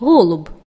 голуб.